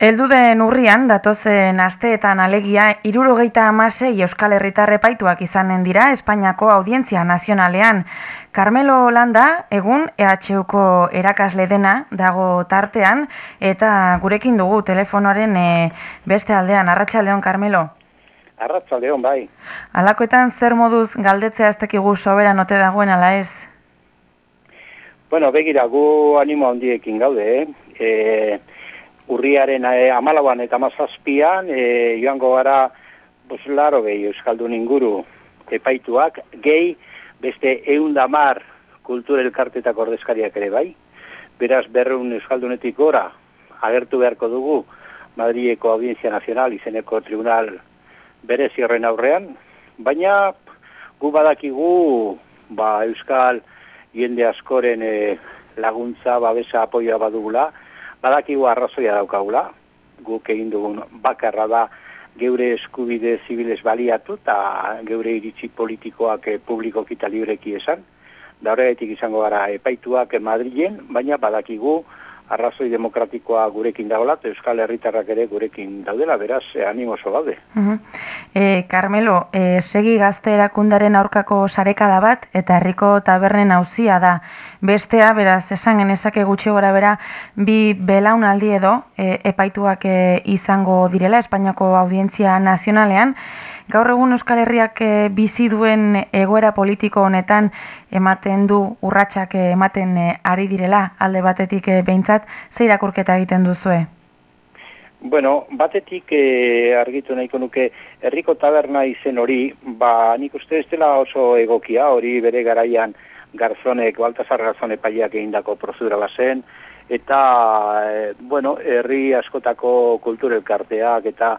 Eldu den urrian, datozen asteetan alegia, irurogeita amasei Euskal Herritarre paituak izanen dira Espainiako Audientzia Nazionalean. Carmelo Landa, egun EHUko erakasle dena dago tartean, eta gurekin dugu telefonoaren e, beste aldean, Arratxaldeon, Carmelo? Arratxaldeon, bai. Alakoetan zer moduz galdetzea aztekigu sobera note dagoen ala ez? Bueno, begira, gu animo handiekin gaude, eh? E, urriaren e, amalauan eta mazazpian, e, joango gara, bos, laro gehi Euskaldun inguru epaituak, gehi beste eundamar kultura elkartetak ordezkariak ere bai, beraz berreun Euskaldunetik gora, agertu beharko dugu, Madrieko Audientzia Nazional izeneko tribunal bere zirren aurrean, baina gu badakigu ba, Euskal jende askoren e, laguntza, babesa, apoioa badugula, badakigu arrazoia daukagula, guk egin dugun bakarra da geure eskubide zibilez baliatu eta geure iritsi politikoak e, publikoki libreki esan. Da horregatik izango gara epaituak Madrilen, baina badakigu arrazoi demokratikoa gurekin dagoela, Euskal Herritarrak ere gurekin daudela, beraz, eh, animo oso gaude. Uh Carmelo, e, segi gazte erakundaren aurkako sarekada bat, eta herriko tabernen hauzia da. Bestea, beraz, esan genezake gutxi gora bera, bi belaunaldi edo, e, epaituak izango direla, Espainiako Audientzia Nazionalean, Gaur egun Euskal Herriak e, bizi duen egoera politiko honetan ematen du urratsak ematen ari direla. Alde batetik behintzat ze irakurketa egiten duzue? Bueno, batetik e, argitu nahiko nuke herriko taberna izen hori, ba nik uste ez dela oso egokia, hori bere garaian garzonek, baltasar garzone paiak egindako prozedura bazen, eta, e, bueno, herri askotako kulturelkarteak eta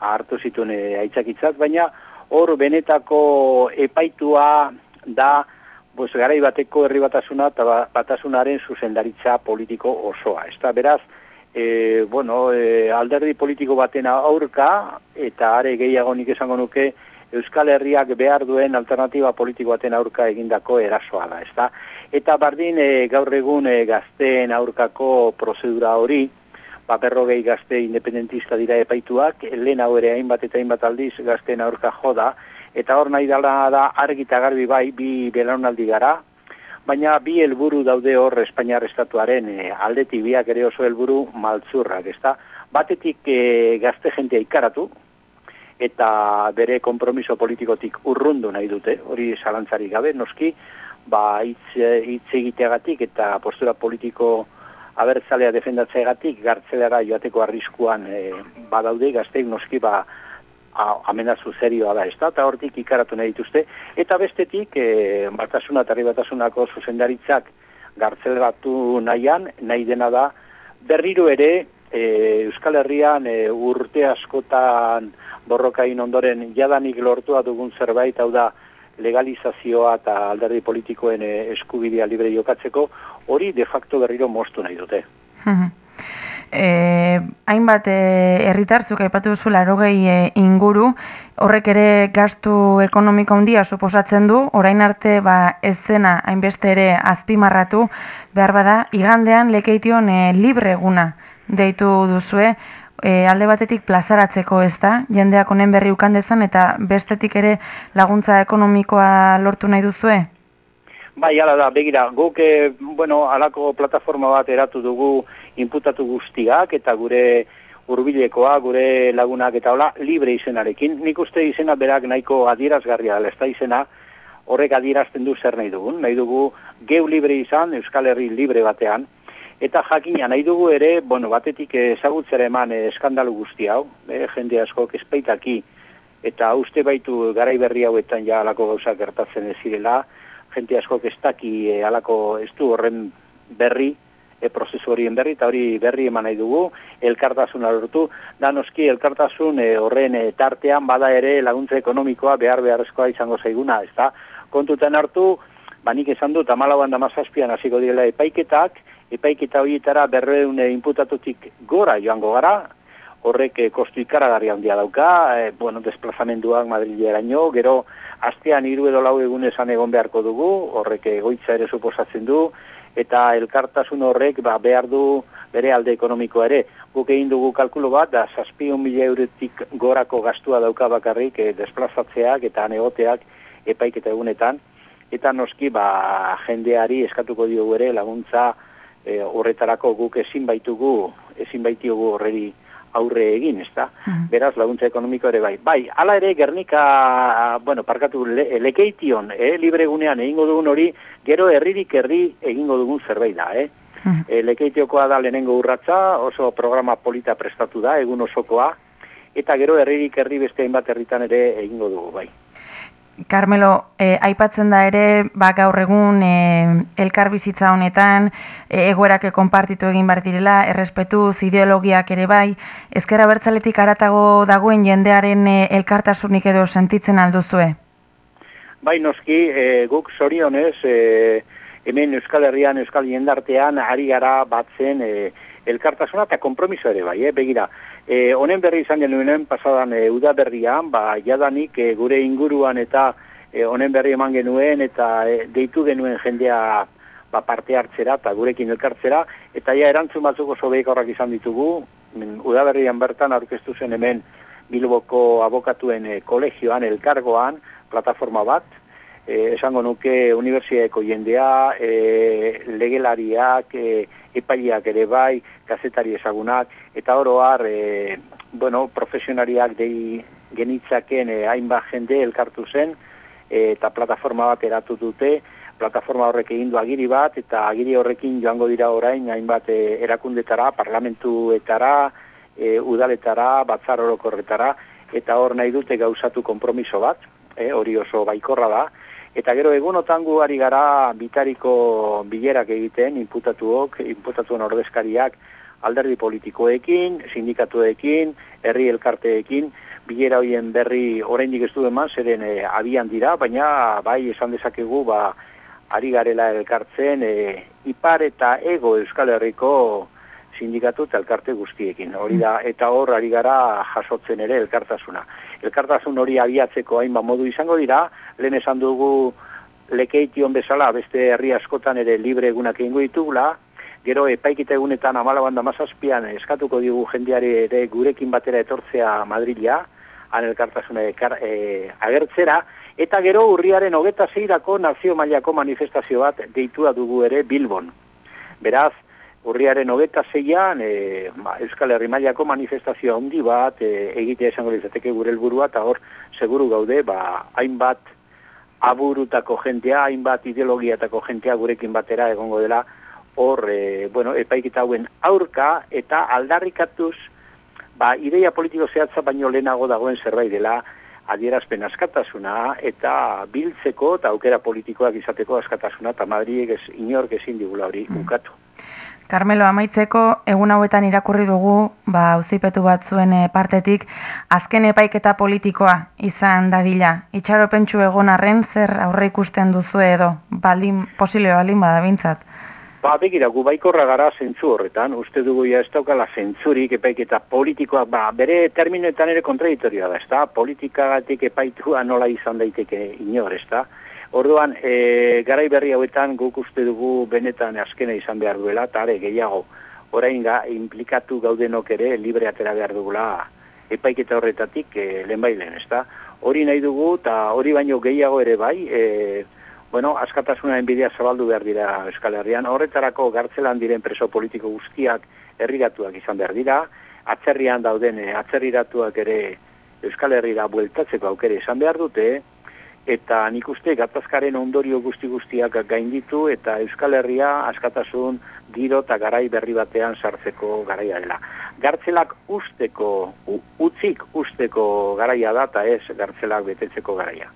hartu zituen e, aitzakitzat, baina hor benetako epaitua da, bos, garai bateko herri batasuna eta ba, batasunaren zuzendaritza politiko osoa. Ez beraz, e, bueno, e, alderdi politiko batena aurka, eta are gehiago nik esango nuke, Euskal Herriak behar duen alternatiba politiko baten aurka egindako erasoa da, ezta? Eta bardin e, gaur egun e, gazteen aurkako prozedura hori, ba, berrogei gazte independentista dira epaituak, lehen hau ere hainbat eta hainbat aldiz gazteen aurka joda, eta hor nahi dala da argita garbi bai bi belaunaldi gara, baina bi helburu daude hor Espainiar estatuaren e, aldetik biak ere oso helburu maltzurrak, ezta? Batetik e, gazte jentea ikaratu eta bere konpromiso politikotik urrundu nahi dute, hori zalantzari gabe, noski, ba hitz hitz egiteagatik eta postura politiko abertzalea defendatzeagatik gartzelara joateko arriskuan e, badaude gazteik noski ba amenazu zerioa da, ez da, eta hortik ikaratu nahi dituzte, eta bestetik, e, batasuna eta batasunako zuzendaritzak gartzeleratu nahian, nahi dena da, berriro ere, e, Euskal Herrian e, urte askotan borrokain ondoren jadanik lortua dugun zerbait, hau da, legalizazioa eta alderdi politikoen e, eskubidea libre jokatzeko, hori de facto berriro mostu nahi dute. E, hainbat e, herritarzuk aipatu duzu larogei e, inguru, horrek ere gastu ekonomiko handia suposatzen du, orain arte ba, ez zena hainbeste ere azpimarratu, behar bada, igandean lekeition e, libre eguna deitu duzue, e, alde batetik plazaratzeko ez da, jendeak honen berri ukan dezan, eta bestetik ere laguntza ekonomikoa lortu nahi duzue? Bai, ala da, begira, guk, e, bueno, alako plataforma bat eratu dugu inputatu guztiak eta gure hurbilekoa, gure lagunak eta hola, libre izenarekin. Nik uste izena berak nahiko adierazgarria dela, ez da izena horrek adierazten du zer nahi dugun. Nahi dugu geu libre izan, Euskal Herri libre batean, eta jakina nahi dugu ere, bueno, batetik ezagutzera eman eh, eskandalu guzti hau, eh, jende asko kespeitaki, eta uste baitu garai berri hauetan ja alako gauzak gertatzen ez zirela, jente asko ez daki e, alako ez du horren berri, e, prozesu horien berri, eta hori berri eman nahi dugu, elkartasun lortu, da noski elkartasun e, horren e, tartean bada ere laguntza ekonomikoa behar beharrezkoa izango zaiguna, ez da, kontuten hartu, banik esan dut, amalauan da mazazpian hasiko direla epaiketak, epaiketa horietara berreun inputatutik gora joango gara, horrek kostu ikaragarri handia dauka, e, bueno, desplazamenduak Madrilera gero, astean hiru edo lau egun esan egon beharko dugu, horrek goitza ere suposatzen du, eta elkartasun horrek ba, behar du bere alde ekonomikoa ere. Guk egin dugu kalkulo bat, da saspion mila eurotik gorako gastua dauka bakarrik e, desplazatzeak eta negoteak epaik eta egunetan, eta noski ba, jendeari eskatuko diogu ere laguntza e, horretarako guk ezin baitugu, ezin baitiogu horreri aurre egin, ezta? Mm. Beraz, laguntza ekonomiko ere bai. Bai, hala ere, Gernika, bueno, parkatu, le, lekeition, eh, libre gunean egingo dugun hori, gero herririk herri egingo dugun zerbait da, eh? Mm. E, lekeitiokoa da lehenengo urratza, oso programa polita prestatu da, egun osokoa, eta gero herririk herri beste hainbat herritan ere egingo dugu, bai. Carmelo, eh, aipatzen da ere, ba, gaur egun eh, elkar bizitza honetan, eh, egoerak konpartitu egin bar direla, errespetu ideologiak ere bai, ezkera bertzaletik aratago dagoen jendearen eh, elkartasunik edo sentitzen alduzue? Bai, noski, eh, guk zorionez, eh, hemen Euskal Herrian, Euskal Jendartean, ari gara batzen eh, elkartasuna eta kompromiso ere bai, eh, begira, E, honen berri izan genuen pasadan e, udaberrian, ba, jadanik e, gure inguruan eta honen berri eman genuen eta deitu genuen jendea ba, parte hartzera eta gurekin elkartzera, eta ja erantzun batzuk oso horrak izan ditugu, udaberrian bertan aurkeztu zen hemen Bilboko abokatuen kolegioan, elkargoan, plataforma bat, e, esango nuke unibertsiadeko jendea, e, legelariak, e, epaileak ere bai, kazetari ezagunak, eta oroar, e, bueno, profesionariak dei genitzaken e, hainbat jende elkartu zen, e, eta plataforma bat eratu dute, plataforma horrek egin du agiri bat, eta agiri horrekin joango dira orain hainbat e, erakundetara, parlamentuetara, e, udaletara, batzar orokorretara, eta hor nahi dute gauzatu konpromiso bat, e, hori oso baikorra da, Eta gero egunotan gu ari gara bitariko bilerak egiten, inputatuok, inputatuen ordezkariak alderdi politikoekin, sindikatuekin, herri elkarteekin, bilera hoien berri oraindik ez du eman, zeren e, abian dira, baina bai esan dezakegu ba, ari garela elkartzen e, ipar eta ego Euskal Herriko sindikatu eta elkarte guztiekin. Hori da, eta hor ari gara jasotzen ere elkartasuna elkartasun hori abiatzeko hainba modu izango dira, lehen esan dugu lekeition bezala beste herri askotan ere libre egunak egingo ditugula, gero epaikita egunetan amalaban damazazpian eskatuko digu jendeari ere gurekin batera etortzea Madrila, han elkartasuna e, agertzera, eta gero urriaren hogeta zeirako nazio mailako manifestazio bat deitua dugu ere Bilbon. Beraz, urriaren hogeta zeian, e, ba, Euskal Herri Mailako manifestazioa handi bat, e, egitea esango lizateke gure helburua eta hor, seguru gaude, ba, hainbat aburutako jentea, hainbat ideologiatako jentea gurekin batera egongo dela, hor, e, bueno, epaikita hauen aurka eta aldarrikatuz, ba, ideia politiko zehatza baino lehenago dagoen zerbait dela, adierazpen askatasuna eta biltzeko eta aukera politikoak izateko askatasuna eta Madriek ez inork ezin digula hori mm. Carmelo, amaitzeko, egun hauetan irakurri dugu, ba, auzipetu bat zuen eh, partetik, azken epaiketa politikoa izan dadila. Itxaro pentsu egon arren, zer aurre ikusten duzu edo, baldin, posile baldin bada bintzat? Ba, begira, gu baikorra gara zentzu horretan, uste dugu ja ez daukala zentzurik epaiketa politikoa, ba, bere terminoetan ere kontradiktorioa da, ez da, politikagatik epaitua nola izan daiteke inor, ez da, Orduan, e, garai berri hauetan guk uste dugu benetan azkena izan behar duela, eta are gehiago, orain ga, implikatu gaudenok ere libre atera behar dugula epaiketa horretatik e, lehen bailen, ez da? Hori nahi dugu, eta hori baino gehiago ere bai, e, bueno, askatasunaren bidea zabaldu behar dira Euskal Herrian, horretarako gartzelan diren preso politiko guztiak herriratuak izan behar dira, atzerrian dauden e, atzerriratuak ere Euskal Herriera bueltatzeko aukere izan behar dute, eta nik uste gatazkaren ondorio guzti guztiak gainditu eta Euskal Herria askatasun giro eta garai berri batean sartzeko garaia dela. Gartzelak usteko, utzik usteko garaia da eta ez gartzelak betetzeko garaia.